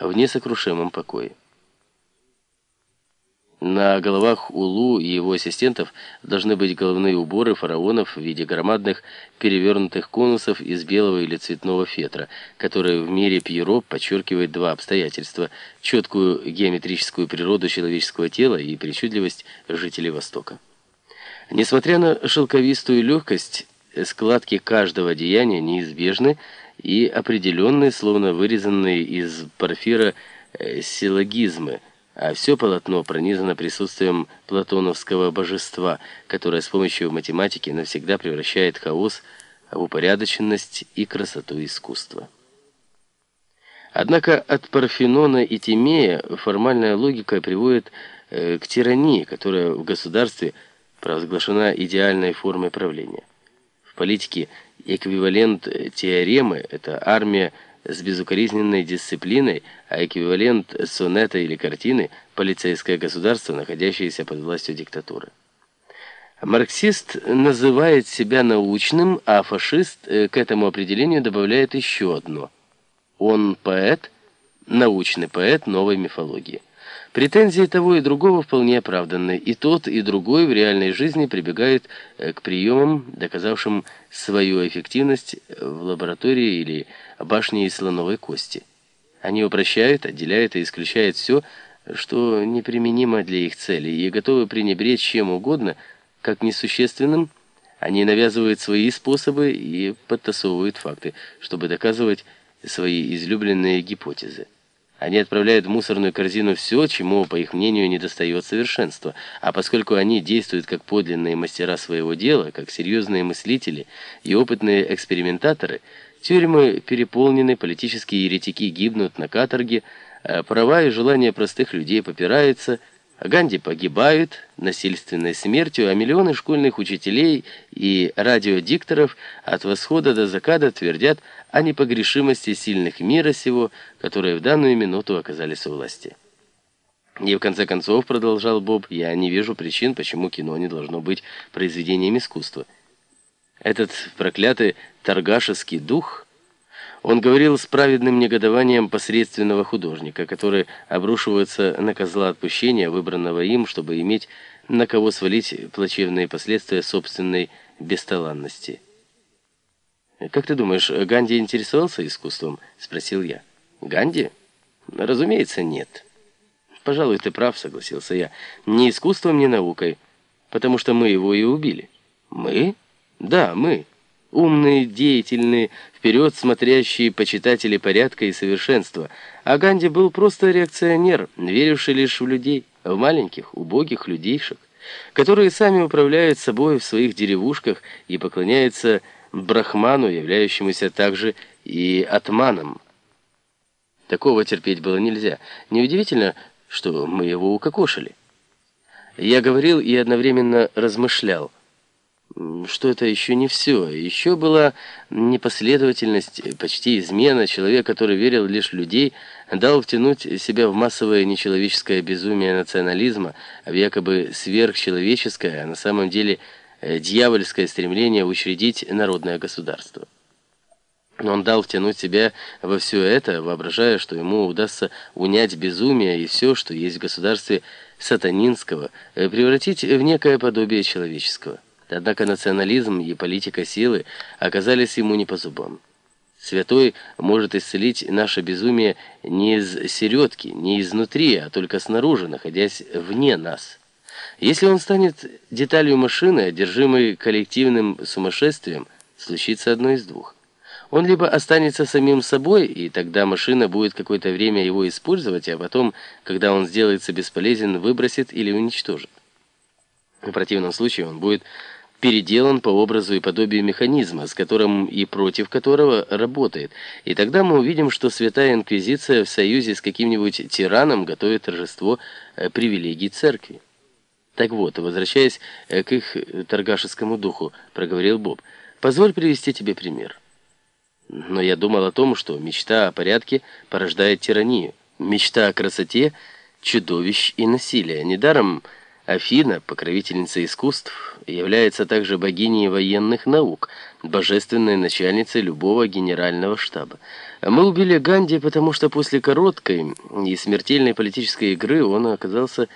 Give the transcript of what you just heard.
в несокрушимом покое. На головах Улу и его ассистентов должны быть головные уборы фараонов в виде громадных перевернутых конусов из белого или цветного фетра, которые в мире Пьеро подчеркивает два обстоятельства – четкую геометрическую природу человеческого тела и причудливость жителей Востока. Несмотря на шелковистую легкость, складки каждого одеяния неизбежны и определенные, словно вырезанные из порфира э, силлогизмы – а все полотно пронизано присутствием платоновского божества, которое с помощью математики навсегда превращает хаос в упорядоченность и красоту искусства. Однако от Парфенона и Тимея формальная логика приводит э, к тирании, которая в государстве провозглашена идеальной формой правления. Политике эквивалент теоремы – это армия с безукоризненной дисциплиной, а эквивалент сонета или картины – полицейское государство, находящееся под властью диктатуры. Марксист называет себя научным, а фашист э, к этому определению добавляет еще одно. Он поэт, научный поэт новой мифологии. Претензии того и другого вполне оправданы, и тот, и другой в реальной жизни прибегают э, к приемам, доказавшим свою эффективность в лаборатории или башне из слоновой кости. Они упрощают, отделяют и исключают все, что неприменимо для их целей, и готовы пренебречь чем угодно, как несущественным, они навязывают свои способы и подтасовывают факты, чтобы доказывать свои излюбленные гипотезы. Они отправляют в мусорную корзину все, чему, по их мнению, недостает совершенства. А поскольку они действуют как подлинные мастера своего дела, как серьезные мыслители и опытные экспериментаторы, тюрьмы переполнены, политические еретики гибнут на каторге, а права и желания простых людей попираются – Ганди погибают насильственной смертью, а миллионы школьных учителей и радиодикторов от восхода до заката твердят о непогрешимости сильных мира сего, которые в данную минуту оказались у власти. И в конце концов, продолжал Боб, я не вижу причин, почему кино не должно быть произведением искусства. Этот проклятый торгашеский дух – он говорил с праведным негодованием посредственного художника, который обрушивается на козла отпущения, выбранного им, чтобы иметь на кого свалить плачевные последствия собственной бесталанности. «Как ты думаешь, Ганди интересовался искусством?» — спросил я. «Ганди? Разумеется, нет». «Пожалуй, ты прав», — согласился я. «Ни искусством, ни наукой, потому что мы его и убили». «Мы?» «Да, мы» умные, деятельные, вперед смотрящие почитатели порядка и совершенства. А Ганди был просто реакционер, веривший лишь в людей, в маленьких, убогих людейшек, которые сами управляют собой в своих деревушках и поклоняются брахману, являющемуся также и атманом. Такого терпеть было нельзя. Неудивительно, что мы его укокошили. Я говорил и одновременно размышлял что это еще не все. Еще была непоследовательность, почти измена. Человек, который верил лишь в людей, дал втянуть себя в массовое нечеловеческое безумие национализма, в якобы сверхчеловеческое, а на самом деле э, дьявольское стремление учредить народное государство. Он дал втянуть себя во все это, воображая, что ему удастся унять безумие и все, что есть в государстве сатанинского, э, превратить в некое подобие человеческого. Однако национализм и политика силы оказались ему не по зубам. Святой может исцелить наше безумие не из середки, не изнутри, а только снаружи, находясь вне нас. Если он станет деталью машины, одержимой коллективным сумасшествием, случится одно из двух. Он либо останется самим собой, и тогда машина будет какое-то время его использовать, а потом, когда он сделается бесполезен, выбросит или уничтожит. В противном случае он будет переделан по образу и подобию механизма, с которым и против которого работает. И тогда мы увидим, что Святая Инквизиция в союзе с каким-нибудь тираном готовит торжество э, привилегий церкви. Так вот, возвращаясь э, к их торгашескому духу, проговорил Боб, позволь привести тебе пример. Но я думал о том, что мечта о порядке порождает тиранию, мечта о красоте – чудовищ и насилия. Недаром Афина, покровительница искусств, является также богиней военных наук, божественной начальницей любого генерального штаба. Мы убили Ганди, потому что после короткой и смертельной политической игры он оказался